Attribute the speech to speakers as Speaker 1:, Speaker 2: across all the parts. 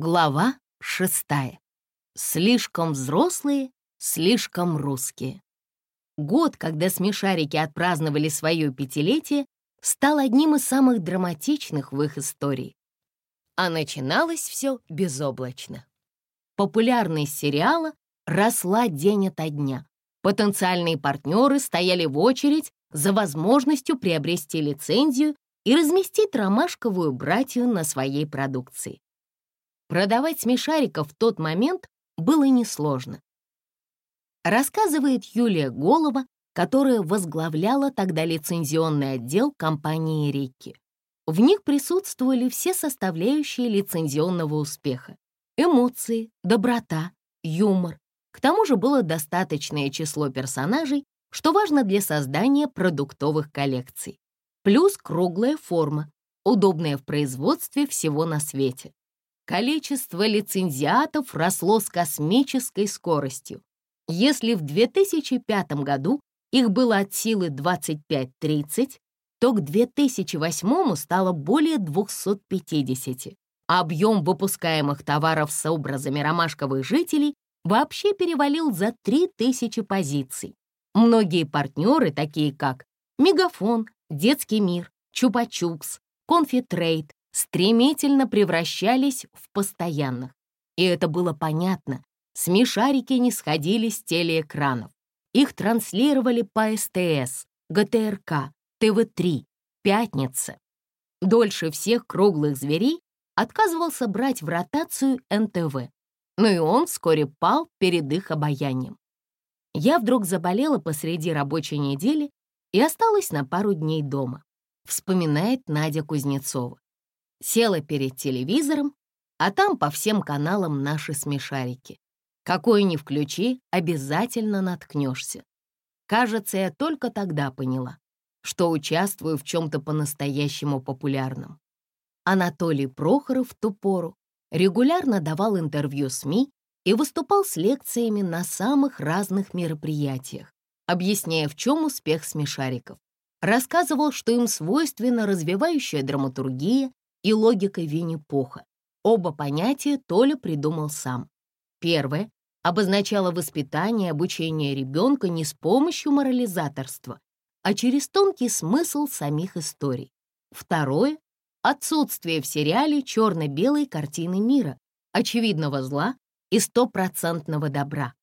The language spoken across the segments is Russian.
Speaker 1: Глава шестая. Слишком взрослые, слишком русские. Год, когда смешарики отпраздновали свое пятилетие, стал одним из самых драматичных в их истории. А начиналось все безоблачно. Популярность сериала росла день ото дня. Потенциальные партнеры стояли в очередь за возможностью приобрести лицензию и разместить ромашковую братью на своей продукции. Продавать смешариков в тот момент было несложно. Рассказывает Юлия Голова, которая возглавляла тогда лицензионный отдел компании «Рикки». В них присутствовали все составляющие лицензионного успеха. Эмоции, доброта, юмор. К тому же было достаточное число персонажей, что важно для создания продуктовых коллекций. Плюс круглая форма, удобная в производстве всего на свете количество лицензиатов росло с космической скоростью. Если в 2005 году их было от силы 25-30, то к 2008 стало более 250, а объем выпускаемых товаров с образами ромашковых жителей вообще перевалил за 3000 позиций. Многие партнеры, такие как Мегафон, Детский мир, Чупа-Чупс, Конфитрейд, стремительно превращались в постоянных. И это было понятно. Смешарики не сходили с телеэкранов. Их транслировали по СТС, ГТРК, ТВ-3, Пятница. Дольше всех круглых зверей отказывался брать в ротацию НТВ, но и он вскоре пал перед их обаянием. Я вдруг заболела посреди рабочей недели и осталась на пару дней дома, вспоминает Надя Кузнецова. Села перед телевизором, а там по всем каналам наши смешарики. Какой ни включи, обязательно наткнешься. Кажется, я только тогда поняла, что участвую в чем-то по-настоящему популярном. Анатолий Прохоров в ту пору регулярно давал интервью СМИ и выступал с лекциями на самых разных мероприятиях, объясняя, в чем успех смешариков. Рассказывал, что им свойственна развивающая драматургия и логикой Винни-Пуха. Оба понятия Толя придумал сам. Первое обозначало воспитание и обучение ребенка не с помощью морализаторства, а через тонкий смысл самих историй. Второе — отсутствие в сериале черно-белой картины мира, очевидного зла и стопроцентного добра.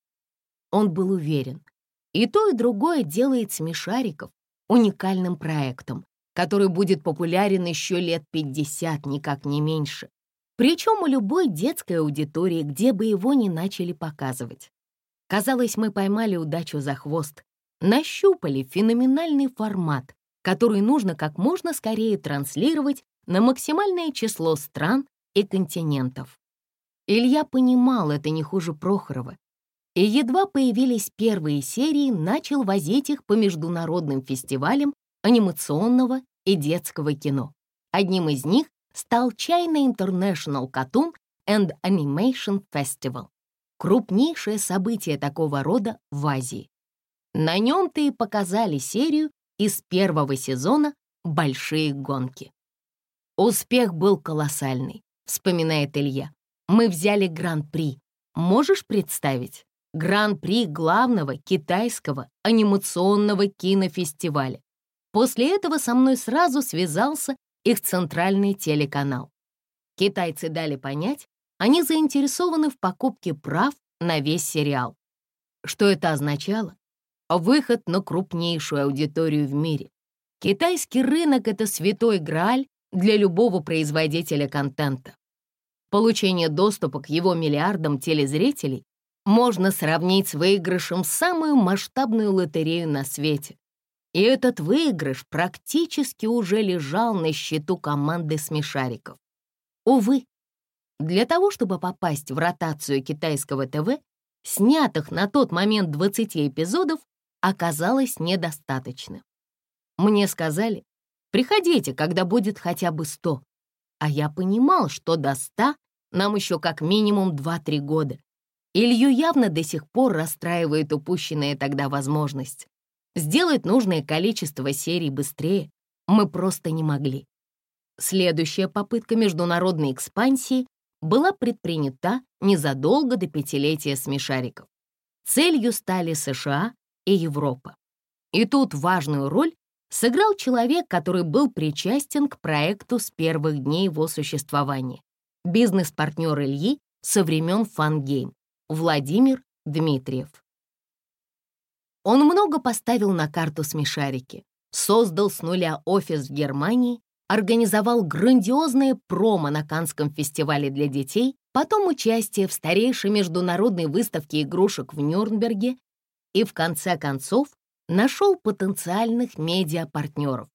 Speaker 1: Он был уверен, и то, и другое делает смешариков уникальным проектом, который будет популярен еще лет 50, никак не меньше. Причем у любой детской аудитории, где бы его ни начали показывать. Казалось, мы поймали удачу за хвост, нащупали феноменальный формат, который нужно как можно скорее транслировать на максимальное число стран и континентов. Илья понимал это не хуже Прохорова, и едва появились первые серии, начал возить их по международным фестивалям анимационного и детского кино. Одним из них стал China International Cartoon and Animation Festival, крупнейшее событие такого рода в Азии. На нем-то и показали серию из первого сезона «Большие гонки». Успех был колоссальный, вспоминает Илья. Мы взяли гран-при. Можешь представить? Гран-при главного китайского анимационного кинофестиваля. После этого со мной сразу связался их центральный телеканал. Китайцы дали понять, они заинтересованы в покупке прав на весь сериал. Что это означало? Выход на крупнейшую аудиторию в мире. Китайский рынок — это святой грааль для любого производителя контента. Получение доступа к его миллиардам телезрителей можно сравнить с выигрышем самую масштабную лотерею на свете и этот выигрыш практически уже лежал на счету команды смешариков. Увы, для того, чтобы попасть в ротацию китайского ТВ, снятых на тот момент 20 эпизодов оказалось недостаточно. Мне сказали, приходите, когда будет хотя бы 100. А я понимал, что до 100 нам еще как минимум 2-3 года. Илью явно до сих пор расстраивает упущенная тогда возможность. Сделать нужное количество серий быстрее мы просто не могли. Следующая попытка международной экспансии была предпринята незадолго до пятилетия смешариков. Целью стали США и Европа. И тут важную роль сыграл человек, который был причастен к проекту с первых дней его существования. Бизнес-партнер Ильи со времен «Фангейм» Владимир Дмитриев. Он много поставил на карту смешарики, создал с нуля офис в Германии, организовал грандиозное промо на Канском фестивале для детей, потом участие в старейшей международной выставке игрушек в Нюрнберге и, в конце концов, нашел потенциальных медиапартнеров.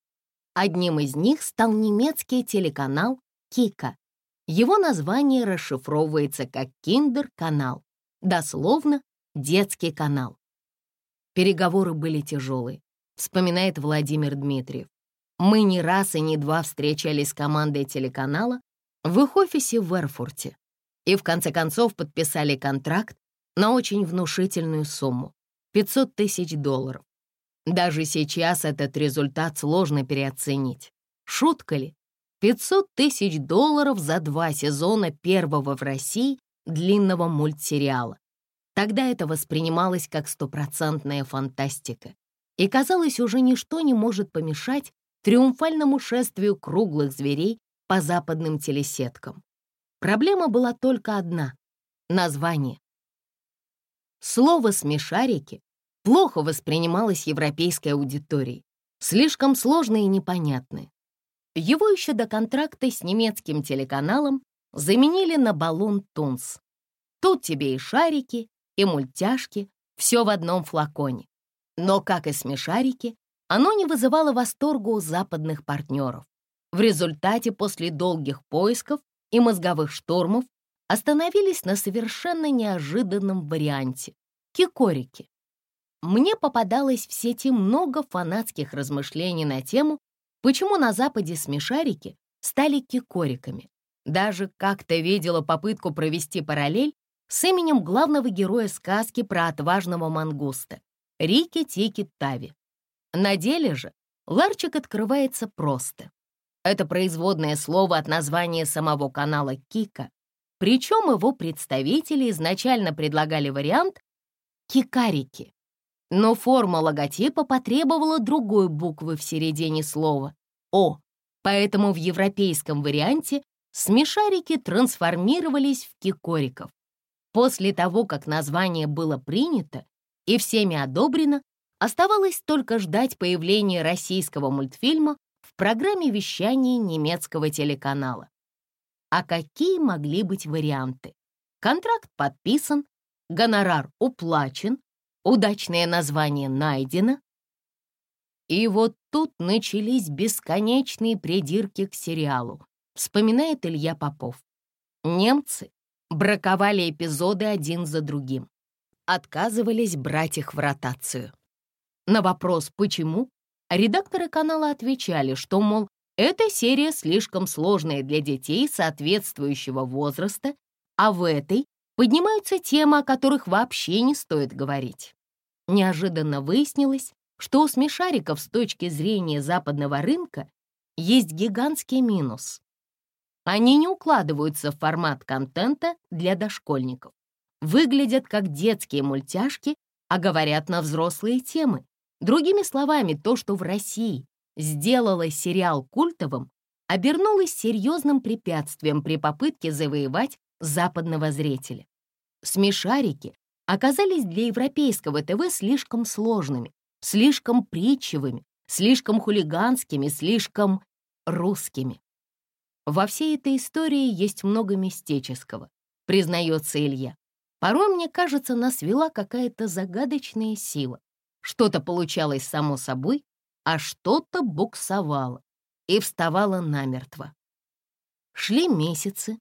Speaker 1: Одним из них стал немецкий телеканал «Кика». Его название расшифровывается как «Киндер-канал», дословно «детский канал». Переговоры были тяжелые, вспоминает Владимир Дмитриев. Мы не раз и не два встречались с командой телеканала в их офисе в Эрфурте и в конце концов подписали контракт на очень внушительную сумму — 500 тысяч долларов. Даже сейчас этот результат сложно переоценить. Шутка ли? 500 тысяч долларов за два сезона первого в России длинного мультсериала. Тогда это воспринималось как стопроцентная фантастика. И казалось, уже ничто не может помешать триумфальному шествию круглых зверей по западным телесеткам. Проблема была только одна — название. Слово «смешарики» плохо воспринималось европейской аудиторией, слишком сложное и непонятное. Его еще до контракта с немецким телеканалом заменили на баллон Тунс. Тут тебе и шарики, и мультяшки, все в одном флаконе. Но, как и смешарики, оно не вызывало восторга у западных партнеров. В результате, после долгих поисков и мозговых штурмов, остановились на совершенно неожиданном варианте — кикорики. Мне попадалось в сети много фанатских размышлений на тему, почему на Западе смешарики стали кикориками. Даже как-то видела попытку провести параллель с именем главного героя сказки про отважного мангуста — Рики-Тики-Тави. На деле же ларчик открывается просто. Это производное слово от названия самого канала Кика, причем его представители изначально предлагали вариант «кикарики». Но форма логотипа потребовала другой буквы в середине слова «О», поэтому в европейском варианте смешарики трансформировались в кикориков. После того, как название было принято и всеми одобрено, Оставалось только ждать появления российского мультфильма в программе вещания немецкого телеканала. А какие могли быть варианты? Контракт подписан, гонорар уплачен, удачное название найдено. И вот тут начались бесконечные придирки к сериалу, вспоминает Илья Попов. Немцы браковали эпизоды один за другим, отказывались брать их в ротацию. На вопрос «почему?» редакторы канала отвечали, что, мол, эта серия слишком сложная для детей соответствующего возраста, а в этой поднимаются темы, о которых вообще не стоит говорить. Неожиданно выяснилось, что у смешариков с точки зрения западного рынка есть гигантский минус. Они не укладываются в формат контента для дошкольников, выглядят как детские мультяшки, а говорят на взрослые темы. Другими словами, то, что в России сделало сериал культовым, обернулось серьезным препятствием при попытке завоевать западного зрителя. Смешарики оказались для европейского ТВ слишком сложными, слишком притчевыми, слишком хулиганскими, слишком русскими. Во всей этой истории есть много мистического, признается Илья. Порой, мне кажется, нас вела какая-то загадочная сила. Что-то получалось само собой, а что-то буксовало и вставало намертво. Шли месяцы,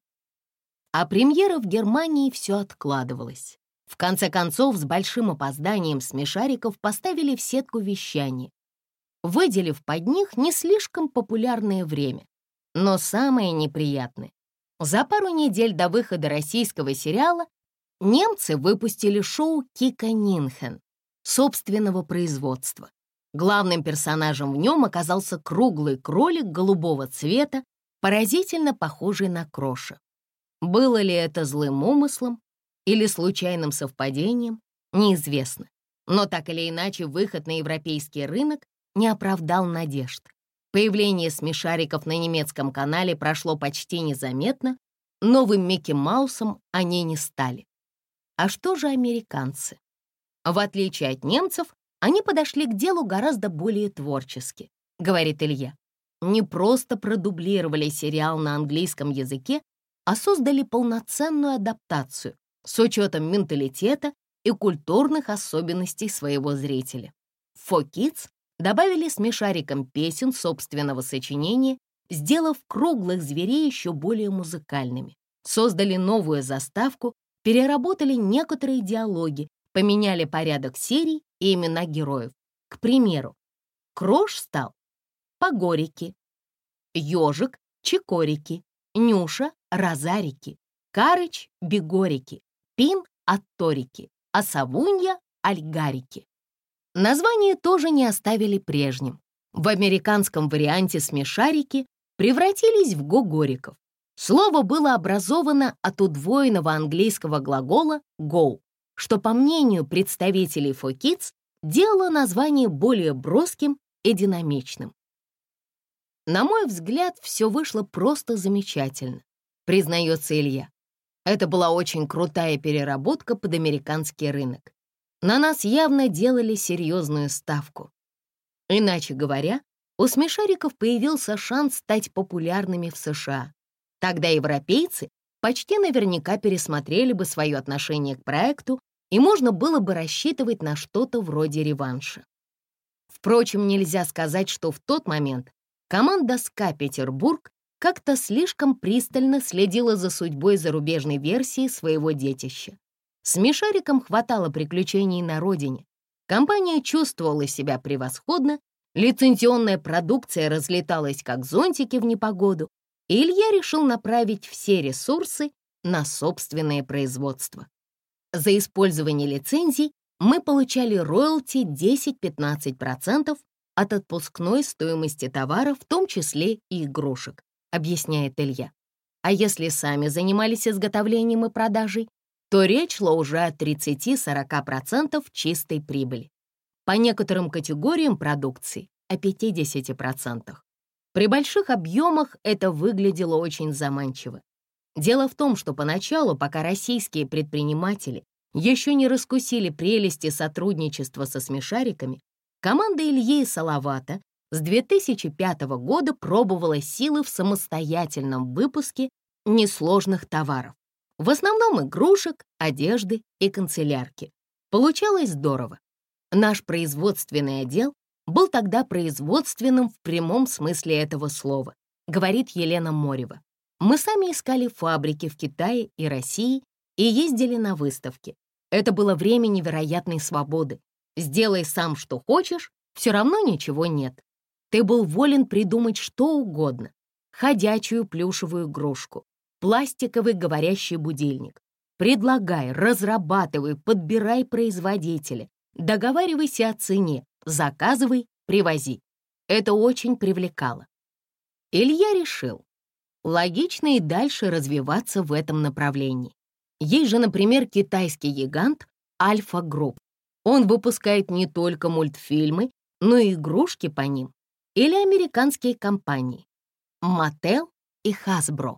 Speaker 1: а премьера в Германии все откладывалась. В конце концов, с большим опозданием смешариков поставили в сетку вещания, выделив под них не слишком популярное время. Но самое неприятное — за пару недель до выхода российского сериала немцы выпустили шоу «Кика Нинхен», собственного производства. Главным персонажем в нем оказался круглый кролик голубого цвета, поразительно похожий на кроша. Было ли это злым умыслом или случайным совпадением, неизвестно. Но так или иначе выход на европейский рынок не оправдал надежд. Появление смешариков на немецком канале прошло почти незаметно, новым Микки Маусом они не стали. А что же американцы? В отличие от немцев, они подошли к делу гораздо более творчески, говорит Илья. Не просто продублировали сериал на английском языке, а создали полноценную адаптацию с учетом менталитета и культурных особенностей своего зрителя. Kids добавили смешариком песен собственного сочинения, сделав круглых зверей еще более музыкальными. Создали новую заставку, переработали некоторые диалоги, поменяли порядок серий и имена героев. К примеру, Крош стал Погорики, Ёжик — Чекорики, Нюша — Розарики, Карыч — Бегорики, Пин — Атторики, а Савунья — Альгарики. Название тоже не оставили прежним. В американском варианте смешарики превратились в гогориков. Слово было образовано от удвоенного английского глагола «go», что, по мнению представителей For Kids, делало название более броским и динамичным. На мой взгляд, все вышло просто замечательно, признается Илья. Это была очень крутая переработка под американский рынок. На нас явно делали серьезную ставку. Иначе говоря, у смешариков появился шанс стать популярными в США. Тогда европейцы почти наверняка пересмотрели бы свое отношение к проекту, и можно было бы рассчитывать на что-то вроде реванша. Впрочем, нельзя сказать, что в тот момент команда «СКА Петербург» как-то слишком пристально следила за судьбой зарубежной версии своего детища. Смешарикам хватало приключений на родине. Компания чувствовала себя превосходно, лицензионная продукция разлеталась как зонтики в непогоду, и Илья решил направить все ресурсы на собственное производство. За использование лицензий мы получали роялти 10-15% от отпускной стоимости товара, в том числе и игрушек, объясняет Илья. А если сами занимались изготовлением и продажей, то речь шла уже о 30-40% чистой прибыли. По некоторым категориям продукции — о 50%. При больших объемах это выглядело очень заманчиво. Дело в том, что поначалу, пока российские предприниматели еще не раскусили прелести сотрудничества со смешариками, команда Ильи и Салавата с 2005 года пробовала силы в самостоятельном выпуске несложных товаров. В основном игрушек, одежды и канцелярки. Получалось здорово. Наш производственный отдел был тогда производственным в прямом смысле этого слова, говорит Елена Морева. Мы сами искали фабрики в Китае и России и ездили на выставки. Это было время невероятной свободы. Сделай сам, что хочешь, все равно ничего нет. Ты был волен придумать что угодно. Ходячую плюшевую игрушку, пластиковый говорящий будильник. Предлагай, разрабатывай, подбирай производителя, договаривайся о цене, заказывай, привози. Это очень привлекало. Илья решил, логично и дальше развиваться в этом направлении. Есть же, например, китайский гигант Альфа Групп. Он выпускает не только мультфильмы, но и игрушки по ним. Или американские компании Mattel и Hasbro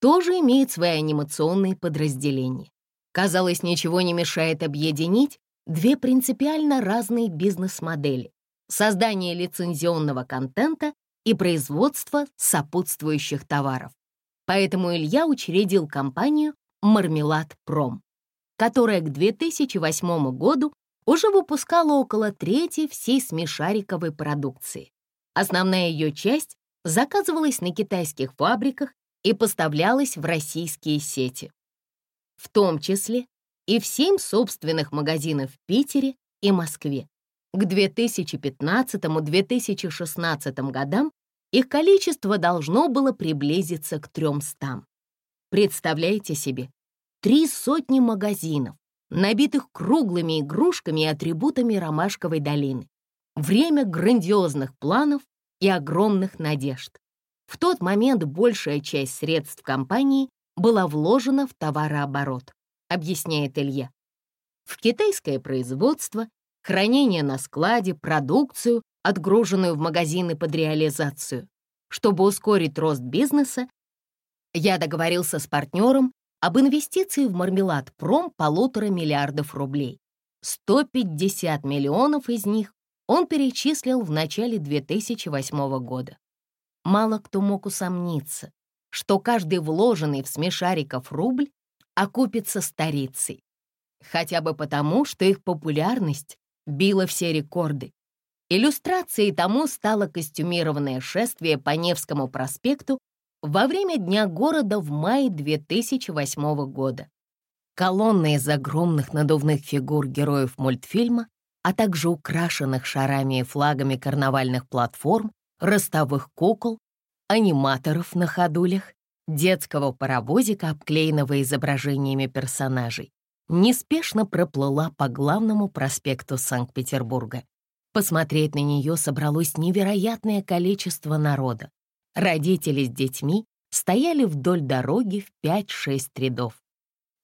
Speaker 1: тоже имеет свои анимационные подразделения. Казалось, ничего не мешает объединить две принципиально разные бизнес-модели — создание лицензионного контента и производство сопутствующих товаров. Поэтому Илья учредил компанию «Мармелад Пром», которая к 2008 году уже выпускала около трети всей смешариковой продукции. Основная ее часть заказывалась на китайских фабриках и поставлялась в российские сети, в том числе и в семь собственных магазинов в Питере и Москве. К 2015-2016 годам их количество должно было приблизиться к 300. Представляете себе, три сотни магазинов, набитых круглыми игрушками и атрибутами Ромашковой долины. Время грандиозных планов и огромных надежд. В тот момент большая часть средств компании была вложена в товарооборот, объясняет Илья. В китайское производство, хранение на складе, продукцию, отгруженную в магазины под реализацию. Чтобы ускорить рост бизнеса, я договорился с партнером об инвестиции в мармелад пром полутора миллиардов рублей. 150 миллионов из них он перечислил в начале 2008 года. Мало кто мог усомниться, что каждый вложенный в смешариков рубль окупится старицей. Хотя бы потому, что их популярность била все рекорды. Иллюстрацией тому стало костюмированное шествие по Невскому проспекту во время Дня города в мае 2008 года. Колонны из огромных надувных фигур героев мультфильма, а также украшенных шарами и флагами карнавальных платформ, ростовых кукол, аниматоров на ходулях, детского паровозика, обклеенного изображениями персонажей, неспешно проплыла по главному проспекту Санкт-Петербурга. Посмотреть на нее собралось невероятное количество народа. Родители с детьми стояли вдоль дороги в 5-6 рядов.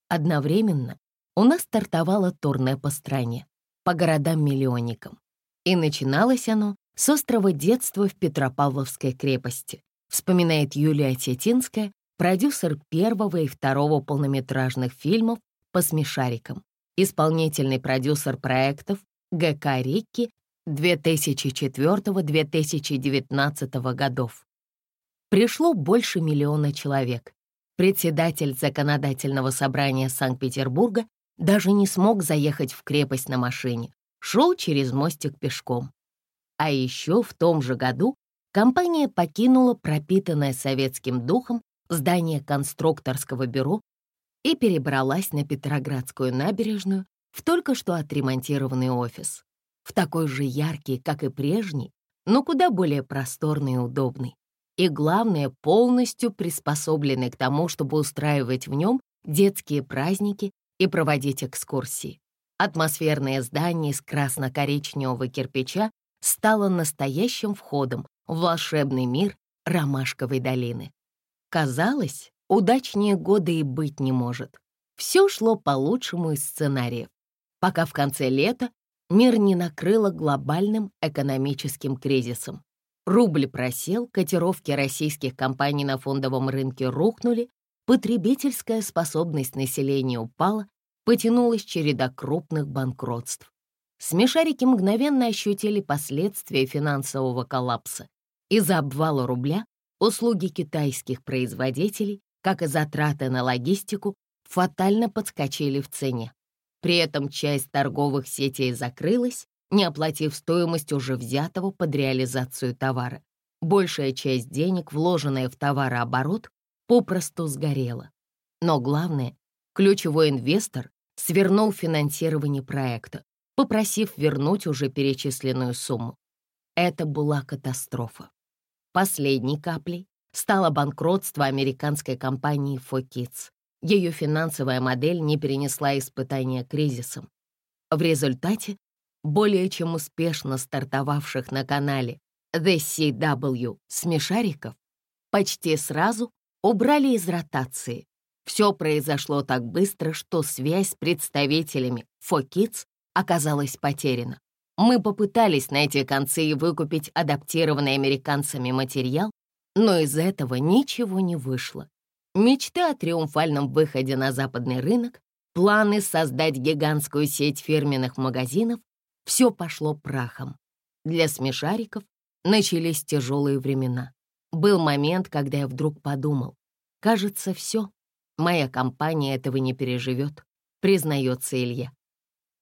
Speaker 1: Одновременно у нас стартовало турне по стране, по городам-миллионникам. И начиналось оно с острова детства в Петропавловской крепости, вспоминает Юлия Тетинская, продюсер первого и второго полнометражных фильмов по смешарикам, исполнительный продюсер проектов ГК «Рикки» 2004-2019 годов. Пришло больше миллиона человек. Председатель законодательного собрания Санкт-Петербурга даже не смог заехать в крепость на машине, шел через мостик пешком. А еще в том же году компания покинула пропитанное советским духом здание конструкторского бюро и перебралась на Петроградскую набережную в только что отремонтированный офис в такой же яркий, как и прежний, но куда более просторный и удобный. И, главное, полностью приспособленный к тому, чтобы устраивать в нем детские праздники и проводить экскурсии. Атмосферное здание из красно-коричневого кирпича стало настоящим входом в волшебный мир Ромашковой долины. Казалось, удачнее года и быть не может. Все шло по лучшему из сценариев, пока в конце лета мир не накрыло глобальным экономическим кризисом. Рубль просел, котировки российских компаний на фондовом рынке рухнули, потребительская способность населения упала, потянулась череда крупных банкротств. Смешарики мгновенно ощутили последствия финансового коллапса. Из-за обвала рубля услуги китайских производителей, как и затраты на логистику, фатально подскочили в цене. При этом часть торговых сетей закрылась, не оплатив стоимость уже взятого под реализацию товара. Большая часть денег, вложенная в товарооборот, попросту сгорела. Но главное, ключевой инвестор свернул финансирование проекта, попросив вернуть уже перечисленную сумму. Это была катастрофа. Последней каплей стало банкротство американской компании Fokits. Ее финансовая модель не перенесла испытания кризисом. В результате более чем успешно стартовавших на канале The CW смешариков почти сразу убрали из ротации. Все произошло так быстро, что связь с представителями Fokits оказалась потеряна. Мы попытались найти концы и выкупить адаптированный американцами материал, но из этого ничего не вышло. Мечты о триумфальном выходе на западный рынок, планы создать гигантскую сеть фирменных магазинов — все пошло прахом. Для смешариков начались тяжелые времена. Был момент, когда я вдруг подумал, кажется, все, моя компания этого не переживет, признается Илья.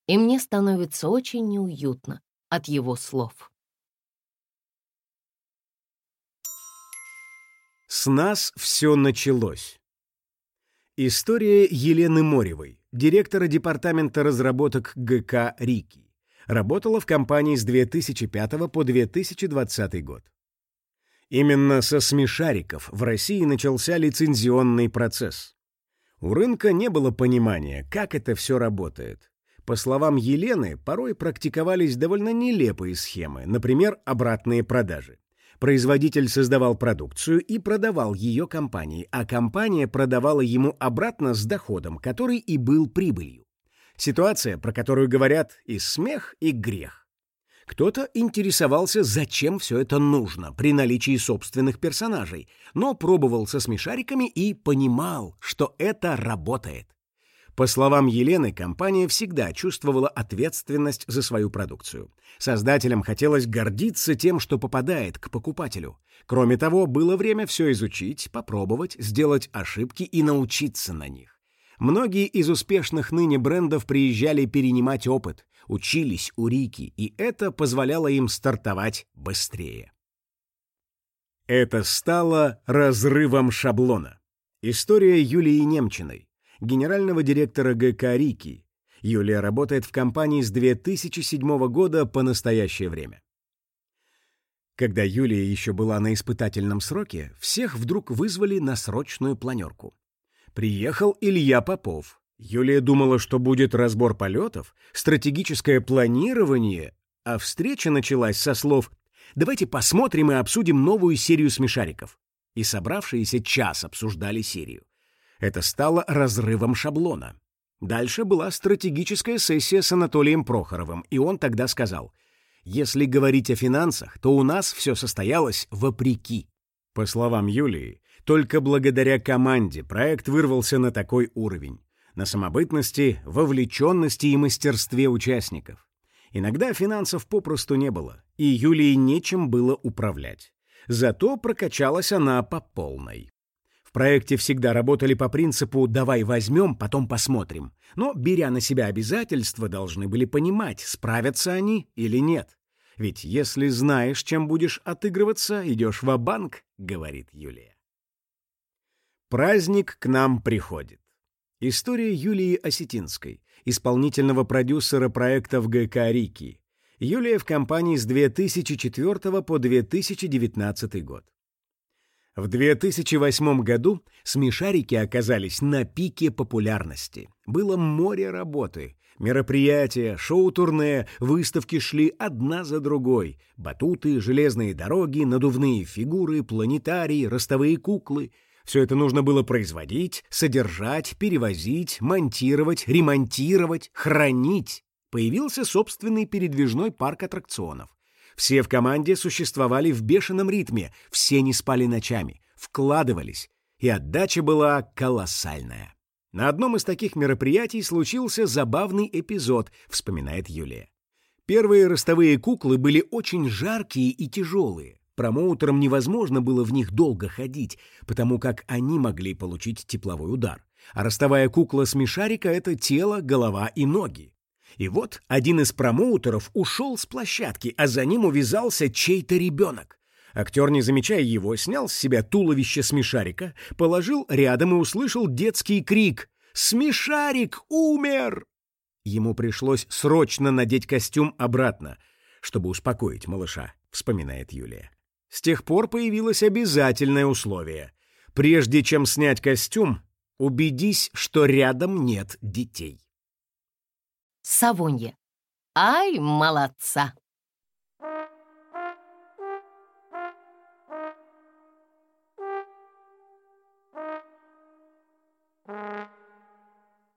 Speaker 1: И мне становится очень неуютно от его слов.
Speaker 2: С нас все началось. История Елены Моревой, директора департамента разработок ГК «Рики». Работала в компании с 2005 по 2020 год. Именно со смешариков в России начался лицензионный процесс. У рынка не было понимания, как это все работает. По словам Елены, порой практиковались довольно нелепые схемы, например, обратные продажи. Производитель создавал продукцию и продавал ее компании, а компания продавала ему обратно с доходом, который и был прибылью. Ситуация, про которую говорят и смех, и грех. Кто-то интересовался, зачем все это нужно при наличии собственных персонажей, но пробовал со смешариками и понимал, что это работает. По словам Елены, компания всегда чувствовала ответственность за свою продукцию. Создателям хотелось гордиться тем, что попадает к покупателю. Кроме того, было время все изучить, попробовать, сделать ошибки и научиться на них. Многие из успешных ныне брендов приезжали перенимать опыт, учились у Рики, и это позволяло им стартовать быстрее. Это стало разрывом шаблона. История Юлии Немчиной, генерального директора ГК «Рики». Юлия работает в компании с 2007 года по настоящее время. Когда Юлия еще была на испытательном сроке, всех вдруг вызвали на срочную планерку. Приехал Илья Попов. Юлия думала, что будет разбор полетов, стратегическое планирование, а встреча началась со слов «Давайте посмотрим и обсудим новую серию смешариков». И собравшиеся час обсуждали серию. Это стало разрывом шаблона. Дальше была стратегическая сессия с Анатолием Прохоровым, и он тогда сказал, «Если говорить о финансах, то у нас все состоялось вопреки». По словам Юлии, только благодаря команде проект вырвался на такой уровень, на самобытности, вовлеченности и мастерстве участников. Иногда финансов попросту не было, и Юлии нечем было управлять. Зато прокачалась она по полной проекте всегда работали по принципу «давай возьмем, потом посмотрим». Но, беря на себя обязательства, должны были понимать, справятся они или нет. Ведь если знаешь, чем будешь отыгрываться, идешь в банк говорит Юлия. Праздник к нам приходит. История Юлии Осетинской, исполнительного продюсера проектов ГК «Рики». Юлия в компании с 2004 по 2019 год. В 2008 году смешарики оказались на пике популярности. Было море работы. Мероприятия, шоу-турне, выставки шли одна за другой. Батуты, железные дороги, надувные фигуры, планетарии, ростовые куклы. Все это нужно было производить, содержать, перевозить, монтировать, ремонтировать, хранить. Появился собственный передвижной парк аттракционов. Все в команде существовали в бешеном ритме, все не спали ночами, вкладывались, и отдача была колоссальная. На одном из таких мероприятий случился забавный эпизод, вспоминает Юлия. Первые ростовые куклы были очень жаркие и тяжелые. Промоутерам невозможно было в них долго ходить, потому как они могли получить тепловой удар. А ростовая кукла смешарика — это тело, голова и ноги. И вот один из промоутеров ушел с площадки, а за ним увязался чей-то ребенок. Актер, не замечая его, снял с себя туловище смешарика, положил рядом и услышал детский крик «Смешарик умер!». Ему пришлось срочно надеть костюм обратно, чтобы успокоить малыша, вспоминает Юлия. С тех пор появилось обязательное условие. Прежде чем снять костюм, убедись, что рядом нет детей.
Speaker 1: Савонье. Ай, молодца!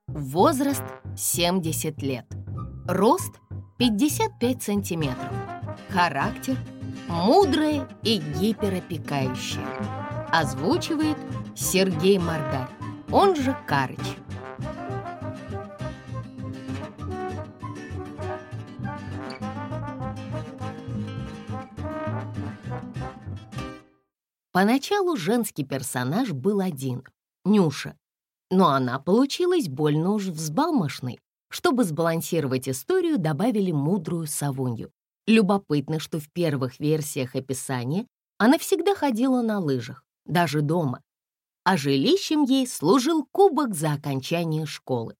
Speaker 1: Возраст 70 лет. Рост 55 сантиметров. Характер мудрый и гиперопекающий. Озвучивает Сергей Мордарь, он же Карыч. Поначалу женский персонаж был один — Нюша. Но она получилась больно уж взбалмошной. Чтобы сбалансировать историю, добавили мудрую Савунью. Любопытно, что в первых версиях описания она всегда ходила на лыжах, даже дома. А жилищем ей служил кубок за окончание школы.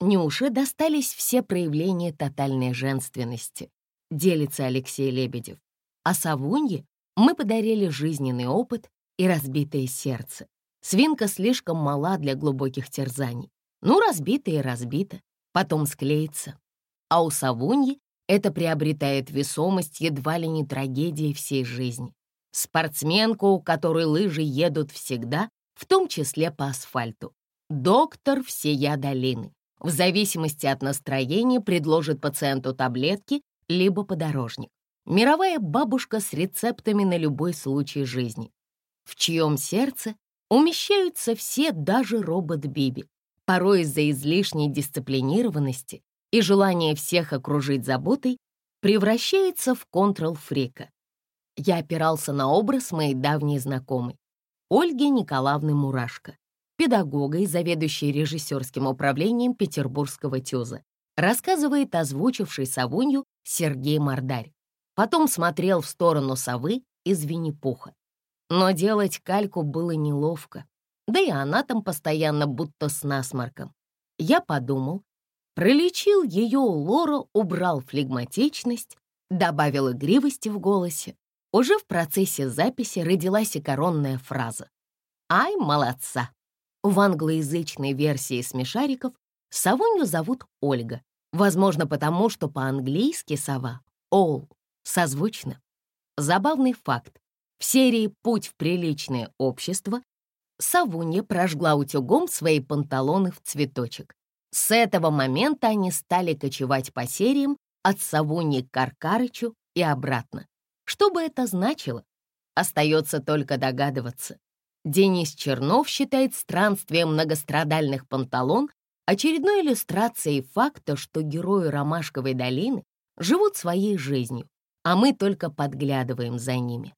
Speaker 1: Нюше достались все проявления тотальной женственности, делится Алексей Лебедев. А Савунье мы подарили жизненный опыт и разбитое сердце. Свинка слишком мала для глубоких терзаний. Ну, разбита и разбита, потом склеится. А у Савуньи это приобретает весомость едва ли не трагедии всей жизни. спортсменка, у которой лыжи едут всегда, в том числе по асфальту, доктор всея долины. В зависимости от настроения предложит пациенту таблетки либо подорожник. Мировая бабушка с рецептами на любой случай жизни. В чьем сердце умещаются все, даже робот Биби. Порой из-за излишней дисциплинированности и желания всех окружить заботой превращается в контрол-фрика. Я опирался на образ моей давней знакомой, Ольги Николаевны Мурашко, педагога и заведующей режиссерским управлением Петербургского ТЮЗа, рассказывает озвучивший Савунью Сергей Мордарь. Потом смотрел в сторону совы из Винни-Пуха. Но делать кальку было неловко, да и она там постоянно будто с насморком. Я подумал, пролечил ее у Лора, убрал флегматичность, добавил игривости в голосе. Уже в процессе записи родилась и коронная фраза. «Ай, молодца!» В англоязычной версии смешариков Савунью зовут Ольга, возможно, потому что по-английски сова «all» созвучно. Забавный факт. В серии «Путь в приличное общество» Савунья прожгла утюгом свои панталоны в цветочек. С этого момента они стали кочевать по сериям от Савуньи к Каркарычу и обратно. Что бы это значило? Остается только догадываться. Денис Чернов считает странствием многострадальных панталон очередной иллюстрацией факта, что герои Ромашковой долины живут своей жизнью, а мы только подглядываем за ними.